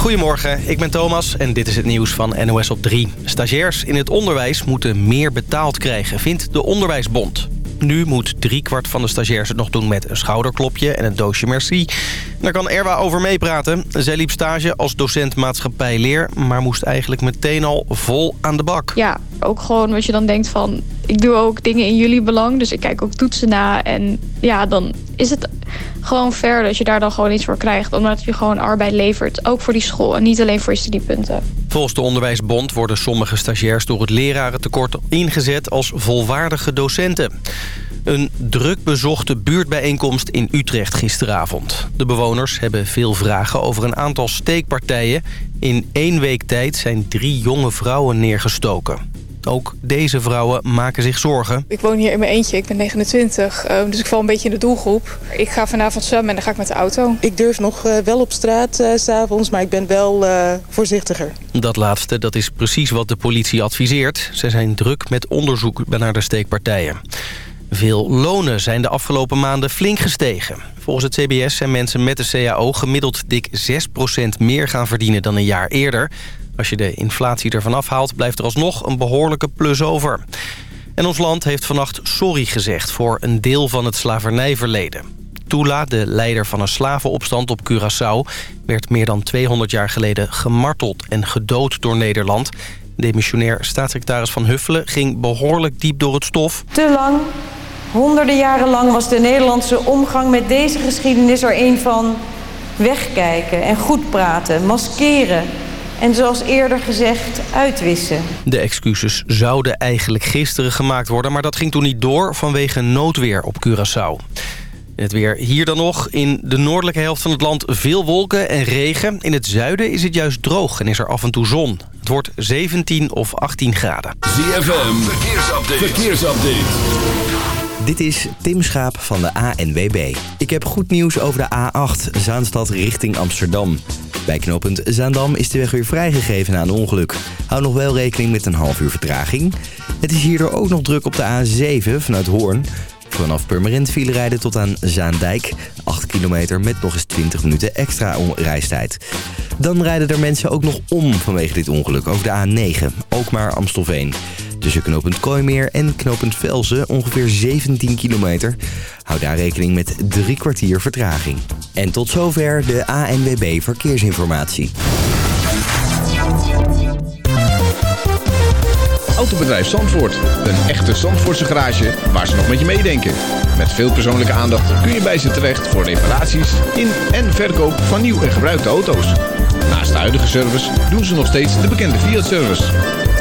Goedemorgen, ik ben Thomas en dit is het nieuws van NOS op 3. Stagiairs in het onderwijs moeten meer betaald krijgen, vindt de Onderwijsbond. Nu moet driekwart van de stagiairs het nog doen met een schouderklopje en een doosje merci. Daar kan Erwa over meepraten. Zij liep stage als docent maatschappij leer, maar moest eigenlijk meteen al vol aan de bak. Ja, ook gewoon wat je dan denkt van... ik doe ook dingen in jullie belang, dus ik kijk ook toetsen na. En ja, dan is het gewoon fair dat je daar dan gewoon iets voor krijgt. Omdat je gewoon arbeid levert, ook voor die school en niet alleen voor je studiepunten. Volgens de Onderwijsbond worden sommige stagiairs door het lerarentekort ingezet als volwaardige docenten. Een druk bezochte buurtbijeenkomst in Utrecht gisteravond. De bewoners hebben veel vragen over een aantal steekpartijen. In één week tijd zijn drie jonge vrouwen neergestoken. Ook deze vrouwen maken zich zorgen. Ik woon hier in mijn eentje, ik ben 29, dus ik val een beetje in de doelgroep. Ik ga vanavond zwemmen en dan ga ik met de auto. Ik durf nog eh, wel op straat uh, s'avonds, maar ik ben wel uh, voorzichtiger. Dat laatste, dat is precies wat de politie adviseert. Ze zijn druk met onderzoek naar de steekpartijen. Veel lonen zijn de afgelopen maanden flink gestegen. Volgens het CBS zijn mensen met de CAO gemiddeld dik 6% meer gaan verdienen dan een jaar eerder. Als je de inflatie ervan afhaalt, blijft er alsnog een behoorlijke plus over. En ons land heeft vannacht sorry gezegd voor een deel van het slavernijverleden. Tula, de leider van een slavenopstand op Curaçao... werd meer dan 200 jaar geleden gemarteld en gedood door Nederland. Demissionair staatssecretaris Van Huffelen ging behoorlijk diep door het stof. Te lang, honderden jaren lang was de Nederlandse omgang met deze geschiedenis er een van... wegkijken en goed praten, maskeren en zoals eerder gezegd uitwissen. De excuses zouden eigenlijk gisteren gemaakt worden... maar dat ging toen niet door vanwege noodweer op Curaçao. Het weer hier dan nog. In de noordelijke helft van het land veel wolken en regen. In het zuiden is het juist droog en is er af en toe zon. Het wordt 17 of 18 graden. ZFM, verkeersupdate. verkeersupdate. Dit is Tim Schaap van de ANWB. Ik heb goed nieuws over de A8, Zaanstad richting Amsterdam. Bij knooppunt Zaandam is de weg weer vrijgegeven na een ongeluk. Hou nog wel rekening met een half uur vertraging. Het is hierdoor ook nog druk op de A7 vanuit Hoorn. Vanaf Purmerend file rijden tot aan Zaandijk. 8 kilometer met nog eens 20 minuten extra reistijd. Dan rijden er mensen ook nog om vanwege dit ongeluk over de A9. Ook maar Amstelveen. Tussen knooppunt Kooimeer en knooppunt Velzen ongeveer 17 kilometer. Hou daar rekening met drie kwartier vertraging. En tot zover de ANWB Verkeersinformatie. Autobedrijf Zandvoort. Een echte Zandvoortse garage waar ze nog met je meedenken. Met veel persoonlijke aandacht kun je bij ze terecht voor reparaties in en verkoop van nieuw en gebruikte auto's. Naast de huidige service doen ze nog steeds de bekende Fiat-service.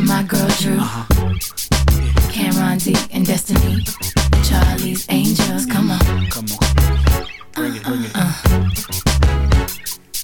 With my girl Drew. Cameron D and Destiny. Charlie's Angels. Come on. Come on. Bring it, bring it. Uh, uh.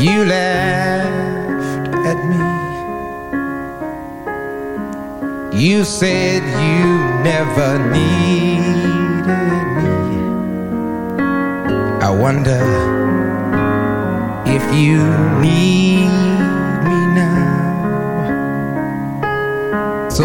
you laughed at me. You said you never needed me. I wonder if you need me now. So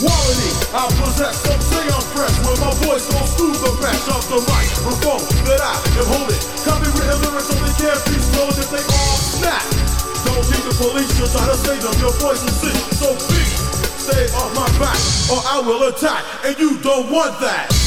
Quality, I possess don't say I'm fresh With my voice goes through the mesh of the microphone that I am holding Copywritten lyrics so they can't be slowed if they all snap. Don't need the police to try to save them, your voice is sick. So please, stay off my back or I will attack. And you don't want that.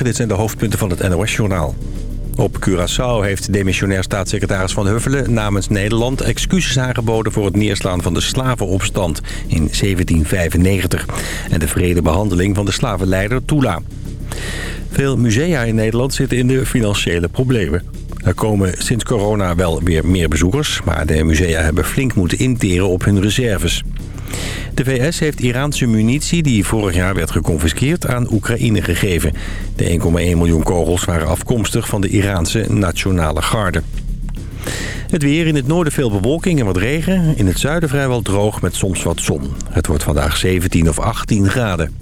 Dit zijn de hoofdpunten van het NOS-journaal. Op Curaçao heeft demissionair staatssecretaris Van Huffelen namens Nederland excuses aangeboden voor het neerslaan van de slavenopstand in 1795 en de vredebehandeling van de slavenleider Tula. Veel musea in Nederland zitten in de financiële problemen. Er komen sinds corona wel weer meer bezoekers, maar de musea hebben flink moeten interen op hun reserves. De VS heeft Iraanse munitie die vorig jaar werd geconfiskeerd aan Oekraïne gegeven. De 1,1 miljoen kogels waren afkomstig van de Iraanse Nationale Garde. Het weer in het noorden veel bewolking en wat regen. In het zuiden vrijwel droog met soms wat zon. Het wordt vandaag 17 of 18 graden.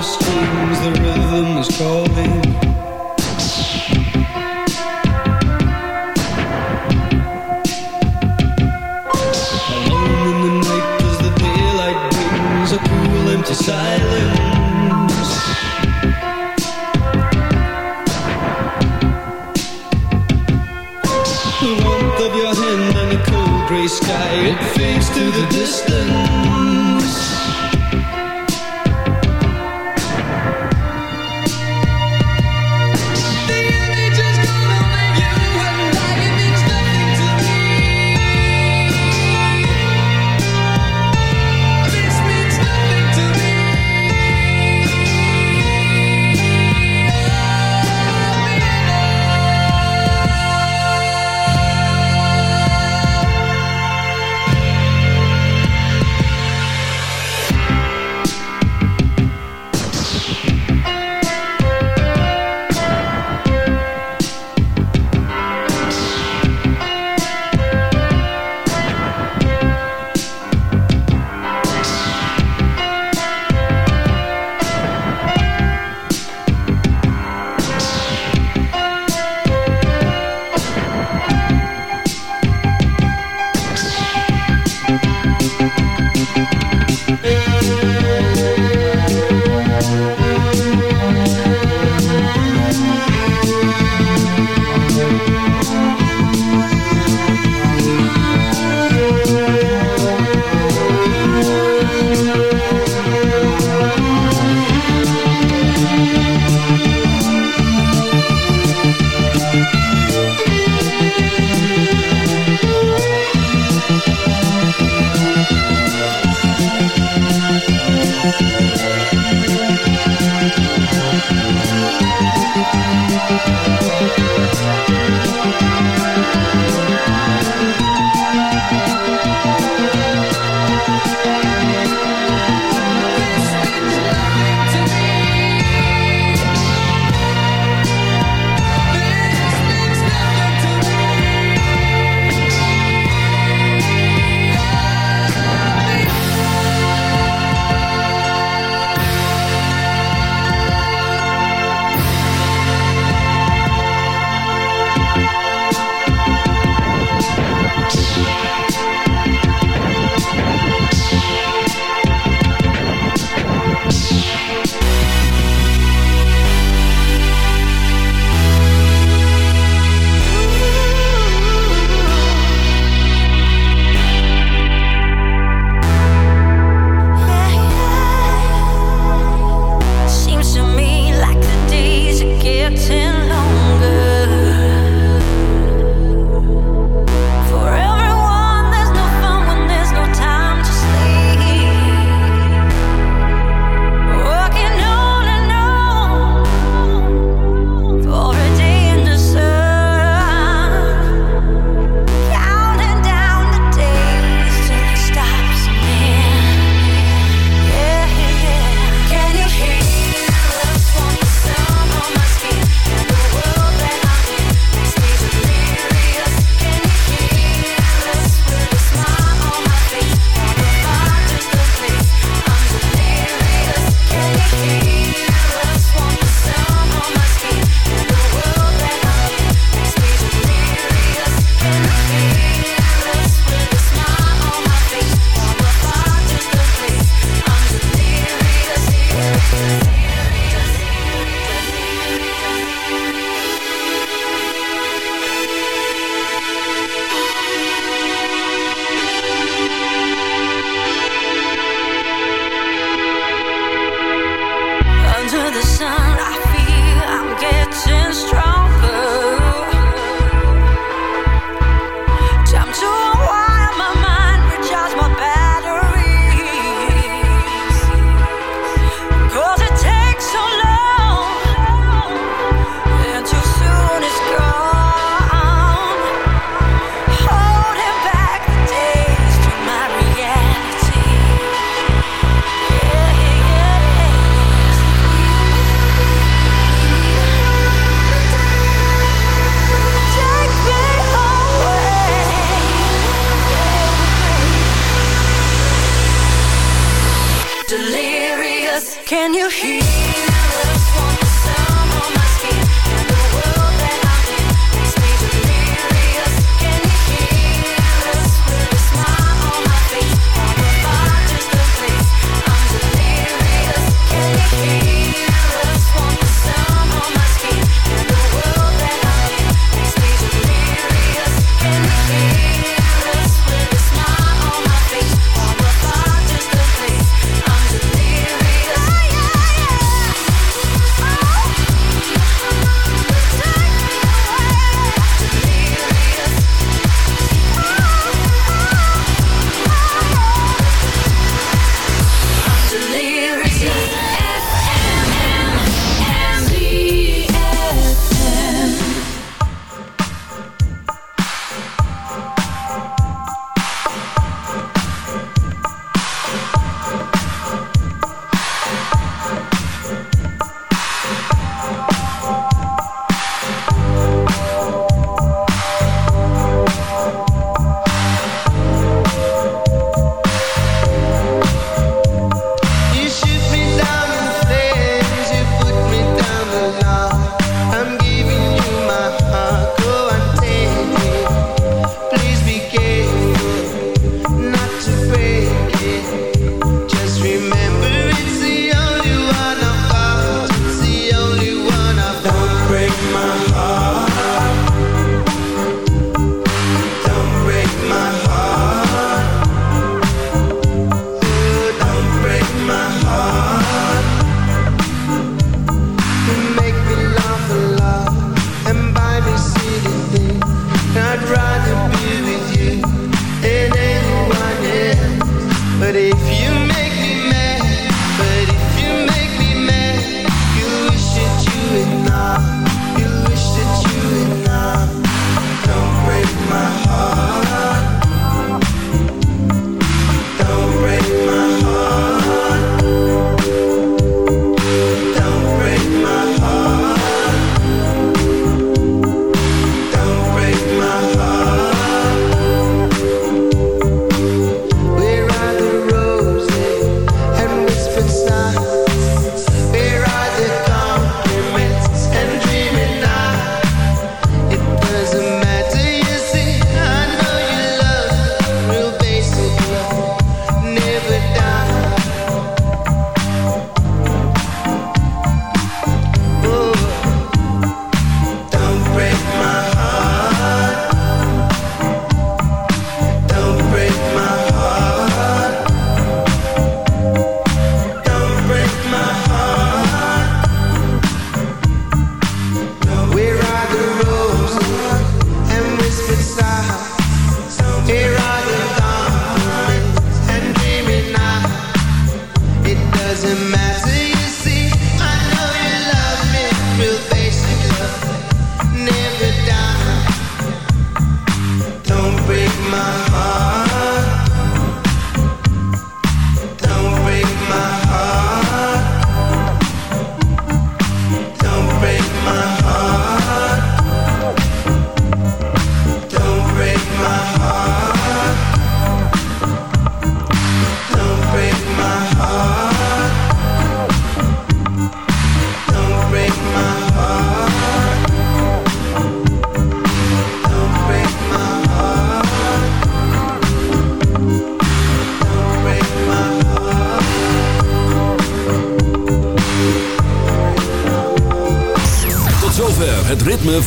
strings, the rhythm is calling.